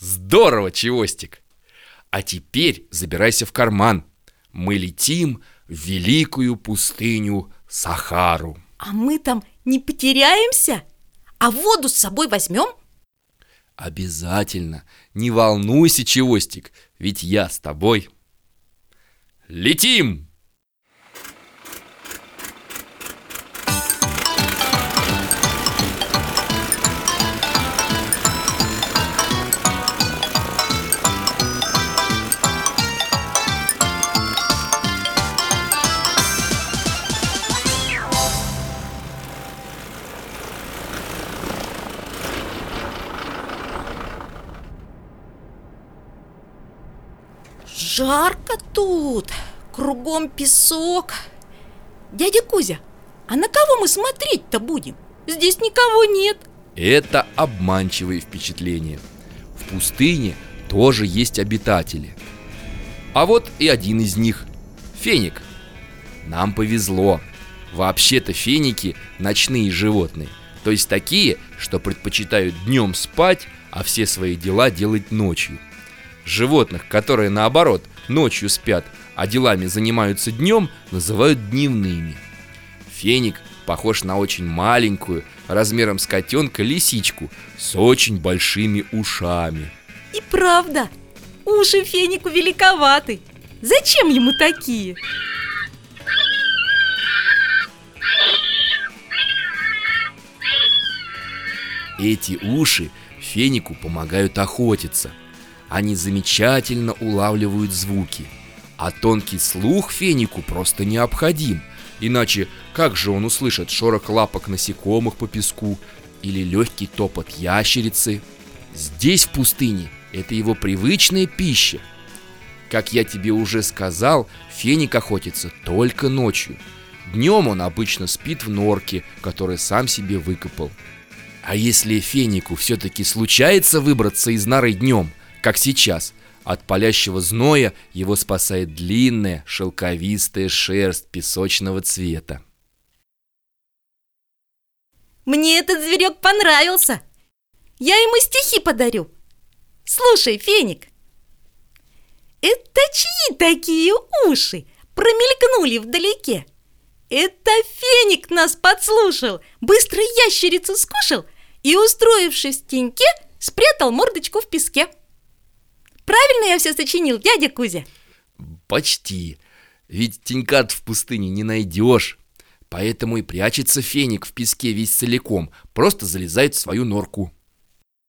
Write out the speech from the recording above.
Здорово, Чевостик! А теперь забирайся в карман. Мы летим в великую пустыню Сахару. А мы там не потеряемся? А воду с собой возьмем? Обязательно. Не волнуйся, Чевостик, ведь я с тобой. Летим! Жарко тут, кругом песок. Дядя Кузя, а на кого мы смотреть-то будем? Здесь никого нет. Это обманчивые впечатления. В пустыне тоже есть обитатели. А вот и один из них Феник. Нам повезло. Вообще-то феники ночные животные. То есть такие, что предпочитают днем спать, а все свои дела делать ночью Животных, которые наоборот ночью спят, а делами занимаются днем, называют дневными. Феник похож на очень маленькую, размером с котенка, лисичку с очень большими ушами. И правда, уши фенику великоваты Зачем ему такие? Эти уши фенику помогают охотиться – они замечательно улавливают звуки. А тонкий слух фенику просто необходим. Иначе как же он услышит шорох лапок насекомых по песку или легкий топот ящерицы? Здесь, в пустыне, это его привычная пища. Как я тебе уже сказал, феник охотится только ночью. Днем он обычно спит в норке, которую сам себе выкопал. А если фенику все-таки случается выбраться из норы днем, как сейчас. От палящего зноя его спасает длинная шелковистая шерсть песочного цвета. Мне этот зверек понравился. Я ему стихи подарю. Слушай, Феник, это чьи такие уши промелькнули вдалеке? Это Феник нас подслушал, быстро ящерицу скушал и, устроившись в теньке, спрятал мордочку в песке. Правильно я все сочинил, дядя Кузя? Почти. Ведь тенькат в пустыне не найдешь. Поэтому и прячется феник в песке весь целиком, просто залезает в свою норку.